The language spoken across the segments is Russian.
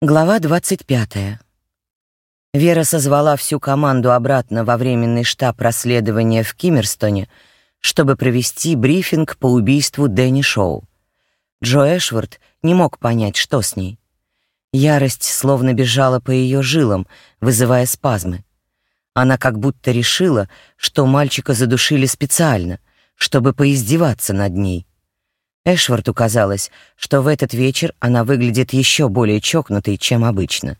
Глава 25. Вера созвала всю команду обратно во временный штаб расследования в Киммерстоне, чтобы провести брифинг по убийству Дэнни Шоу. Джо Эшвард не мог понять, что с ней. Ярость словно бежала по ее жилам, вызывая спазмы. Она как будто решила, что мальчика задушили специально, чтобы поиздеваться над ней. Эшварту казалось, что в этот вечер она выглядит еще более чокнутой, чем обычно.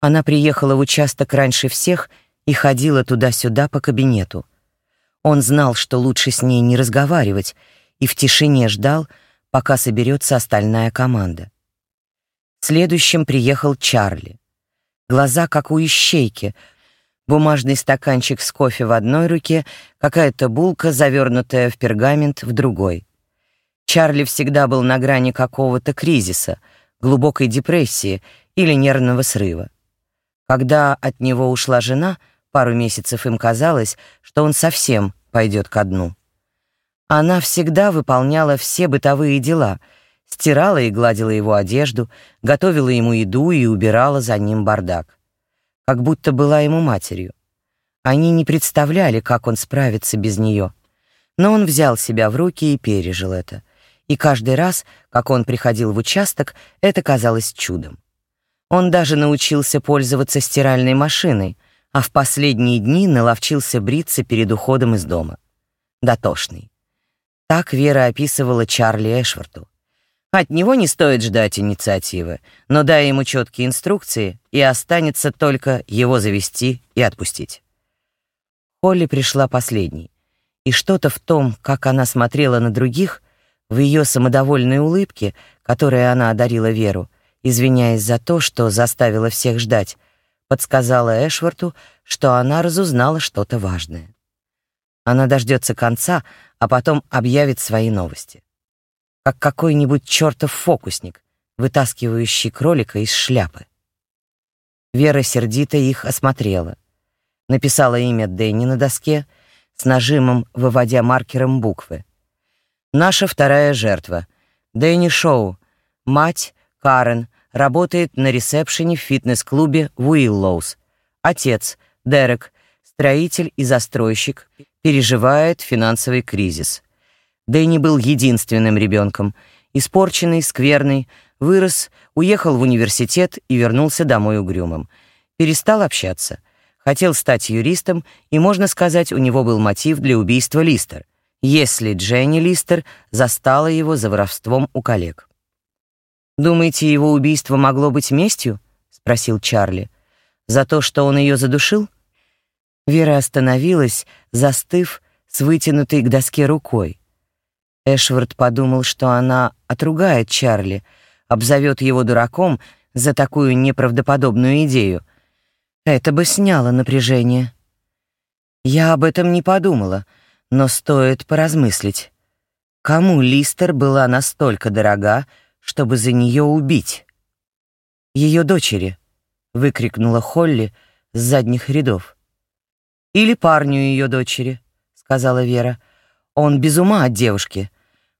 Она приехала в участок раньше всех и ходила туда-сюда по кабинету. Он знал, что лучше с ней не разговаривать, и в тишине ждал, пока соберется остальная команда. Следующим приехал Чарли. Глаза как у ищейки, бумажный стаканчик с кофе в одной руке, какая-то булка, завернутая в пергамент, в другой — Чарли всегда был на грани какого-то кризиса, глубокой депрессии или нервного срыва. Когда от него ушла жена, пару месяцев им казалось, что он совсем пойдет ко дну. Она всегда выполняла все бытовые дела, стирала и гладила его одежду, готовила ему еду и убирала за ним бардак. Как будто была ему матерью. Они не представляли, как он справится без нее. Но он взял себя в руки и пережил это — и каждый раз, как он приходил в участок, это казалось чудом. Он даже научился пользоваться стиральной машиной, а в последние дни наловчился бриться перед уходом из дома. Дотошный. Так Вера описывала Чарли Эшварту. От него не стоит ждать инициативы, но дай ему четкие инструкции, и останется только его завести и отпустить. Холли пришла последней, и что-то в том, как она смотрела на других — в ее самодовольной улыбке, которой она одарила Веру, извиняясь за то, что заставила всех ждать, подсказала Эшварту, что она разузнала что-то важное. Она дождется конца, а потом объявит свои новости. Как какой-нибудь чертов фокусник, вытаскивающий кролика из шляпы. Вера сердито их осмотрела. Написала имя Дэнни на доске, с нажимом выводя маркером буквы — Наша вторая жертва. Дэнни Шоу. Мать, Карен, работает на ресепшене в фитнес-клубе Уиллоус. Отец, Дерек, строитель и застройщик, переживает финансовый кризис. Дэнни был единственным ребенком. Испорченный, скверный, вырос, уехал в университет и вернулся домой угрюмым. Перестал общаться. Хотел стать юристом, и, можно сказать, у него был мотив для убийства Листер если Дженни Листер застала его за воровством у коллег. «Думаете, его убийство могло быть местью?» — спросил Чарли. «За то, что он ее задушил?» Вера остановилась, застыв с вытянутой к доске рукой. Эшвард подумал, что она отругает Чарли, обзовет его дураком за такую неправдоподобную идею. Это бы сняло напряжение. «Я об этом не подумала», но стоит поразмыслить. Кому Листер была настолько дорога, чтобы за нее убить? Ее дочери, выкрикнула Холли с задних рядов. Или парню ее дочери, сказала Вера. Он без ума от девушки.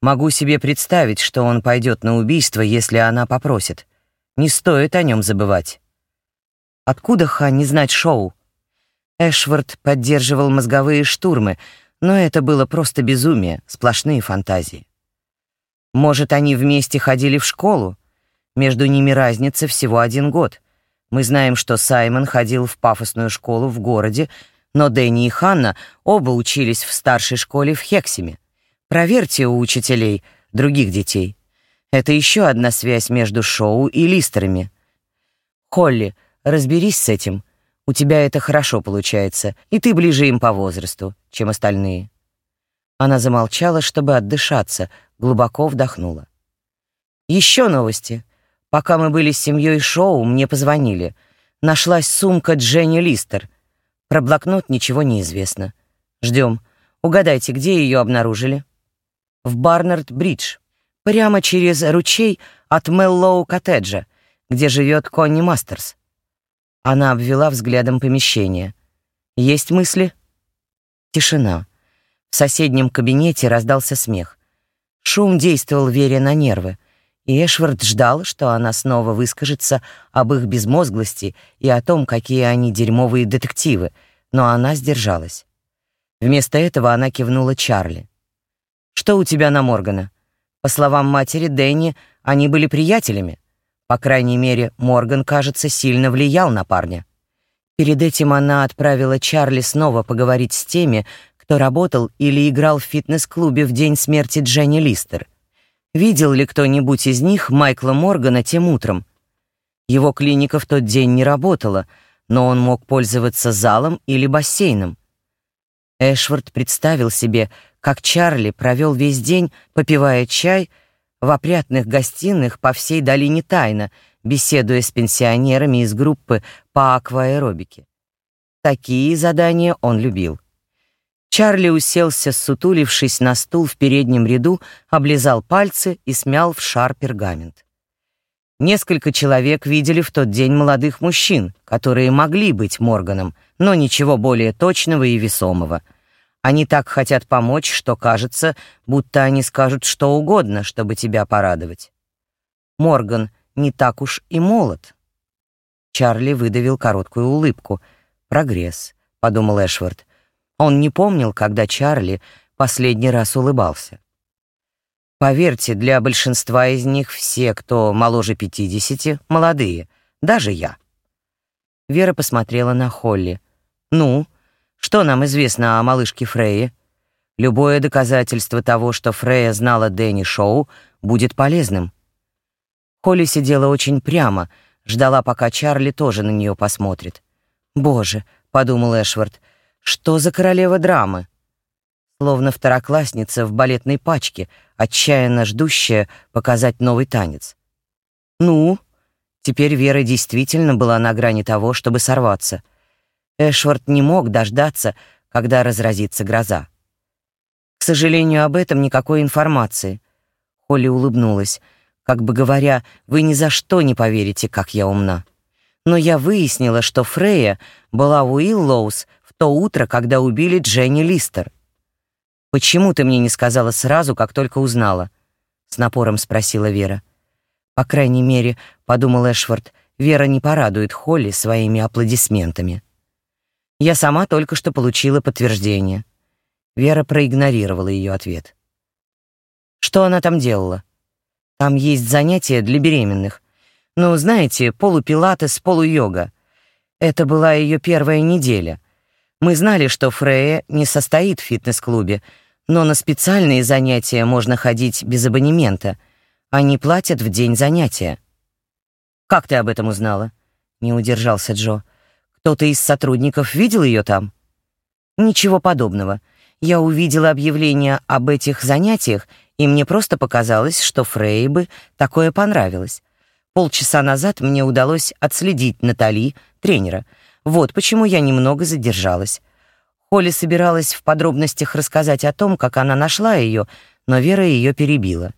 Могу себе представить, что он пойдет на убийство, если она попросит. Не стоит о нем забывать. Откуда Ха не знать шоу? Эшвард поддерживал мозговые штурмы, но это было просто безумие, сплошные фантазии. Может, они вместе ходили в школу? Между ними разница всего один год. Мы знаем, что Саймон ходил в пафосную школу в городе, но Дэнни и Ханна оба учились в старшей школе в Хексиме. Проверьте у учителей других детей. Это еще одна связь между Шоу и Листерами. Холли, разберись с этим. У тебя это хорошо получается, и ты ближе им по возрасту, чем остальные». Она замолчала, чтобы отдышаться, глубоко вдохнула. «Еще новости. Пока мы были с семьей Шоу, мне позвонили. Нашлась сумка Дженни Листер. Про блокнот ничего не известно. Ждем. Угадайте, где ее обнаружили?» «В Барнард-Бридж. Прямо через ручей от Меллоу-коттеджа, где живет Конни Мастерс. Она обвела взглядом помещение. «Есть мысли?» Тишина. В соседнем кабинете раздался смех. Шум действовал Вере на нервы. и Эшвард ждал, что она снова выскажется об их безмозглости и о том, какие они дерьмовые детективы, но она сдержалась. Вместо этого она кивнула Чарли. «Что у тебя на Моргана?» По словам матери Дэнни, они были приятелями. По крайней мере, Морган, кажется, сильно влиял на парня. Перед этим она отправила Чарли снова поговорить с теми, кто работал или играл в фитнес-клубе в день смерти Дженни Листер — Видел ли кто-нибудь из них Майкла Моргана тем утром? Его клиника в тот день не работала, но он мог пользоваться залом или бассейном. Эшвард представил себе, как Чарли провел весь день, попивая чай в опрятных гостиных по всей долине Тайна, беседуя с пенсионерами из группы по акваэробике. Такие задания он любил. Чарли уселся, сутулившись на стул в переднем ряду, облизал пальцы и смял в шар пергамент. Несколько человек видели в тот день молодых мужчин, которые могли быть Морганом, но ничего более точного и весомого. Они так хотят помочь, что кажется, будто они скажут что угодно, чтобы тебя порадовать. Морган не так уж и молод. Чарли выдавил короткую улыбку. «Прогресс», — подумал Эшвард. Он не помнил, когда Чарли последний раз улыбался. Поверьте, для большинства из них все, кто моложе 50, молодые, даже я. Вера посмотрела на Холли. «Ну, что нам известно о малышке Фрейе? Любое доказательство того, что Фрея знала Дэнни Шоу, будет полезным». Холли сидела очень прямо, ждала, пока Чарли тоже на нее посмотрит. «Боже», — подумал Эшвард, — что за королева драмы? Словно второклассница в балетной пачке, отчаянно ждущая показать новый танец. Ну, теперь Вера действительно была на грани того, чтобы сорваться. Эшвард не мог дождаться, когда разразится гроза. К сожалению, об этом никакой информации. Холли улыбнулась, как бы говоря, вы ни за что не поверите, как я умна. Но я выяснила, что Фрея была в Уиллоус то утро, когда убили Дженни Листер. «Почему ты мне не сказала сразу, как только узнала?» — с напором спросила Вера. «По крайней мере, — подумал Эшвард, — Вера не порадует Холли своими аплодисментами. Я сама только что получила подтверждение». Вера проигнорировала ее ответ. «Что она там делала?» «Там есть занятия для беременных. Ну, знаете, полупилатес, полу-йога. Это была ее первая неделя. Мы знали, что Фрея не состоит в фитнес-клубе, но на специальные занятия можно ходить без абонемента. Они платят в день занятия. «Как ты об этом узнала?» — не удержался Джо. «Кто-то из сотрудников видел ее там?» «Ничего подобного. Я увидела объявление об этих занятиях, и мне просто показалось, что Фрей бы такое понравилось. Полчаса назад мне удалось отследить Натали, тренера, вот почему я немного задержалась. Холли собиралась в подробностях рассказать о том, как она нашла ее, но Вера ее перебила.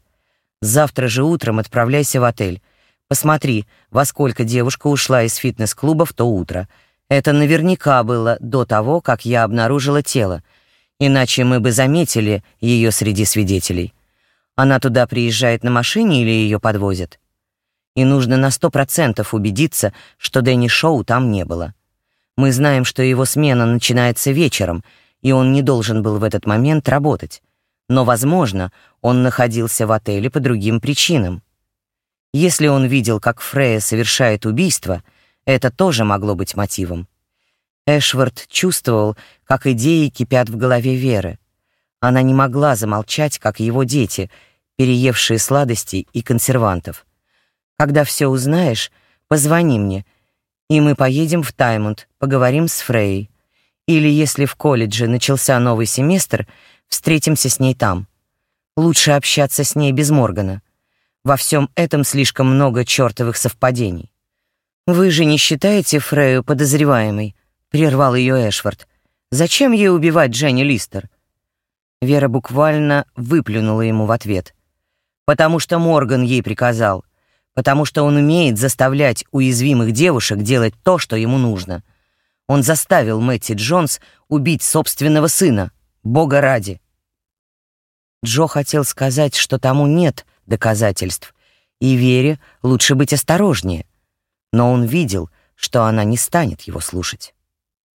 «Завтра же утром отправляйся в отель. Посмотри, во сколько девушка ушла из фитнес-клуба в то утро. Это наверняка было до того, как я обнаружила тело, иначе мы бы заметили ее среди свидетелей. Она туда приезжает на машине или ее подвозят? И нужно на сто процентов убедиться, что Дэнни Шоу там не было. Мы знаем, что его смена начинается вечером, и он не должен был в этот момент работать. Но, возможно, он находился в отеле по другим причинам. Если он видел, как Фрея совершает убийство, это тоже могло быть мотивом. Эшвард чувствовал, как идеи кипят в голове Веры. Она не могла замолчать, как его дети, переевшие сладостей и консервантов. «Когда все узнаешь, позвони мне», и мы поедем в Таймунд, поговорим с Фрей. Или если в колледже начался новый семестр, встретимся с ней там. Лучше общаться с ней без Моргана. Во всем этом слишком много чертовых совпадений. «Вы же не считаете Фрею подозреваемой?» — прервал ее Эшвард. «Зачем ей убивать Дженни Листер?» Вера буквально выплюнула ему в ответ. «Потому что Морган ей приказал потому что он умеет заставлять уязвимых девушек делать то, что ему нужно. Он заставил Мэтти Джонс убить собственного сына, бога ради. Джо хотел сказать, что тому нет доказательств, и Вере лучше быть осторожнее. Но он видел, что она не станет его слушать.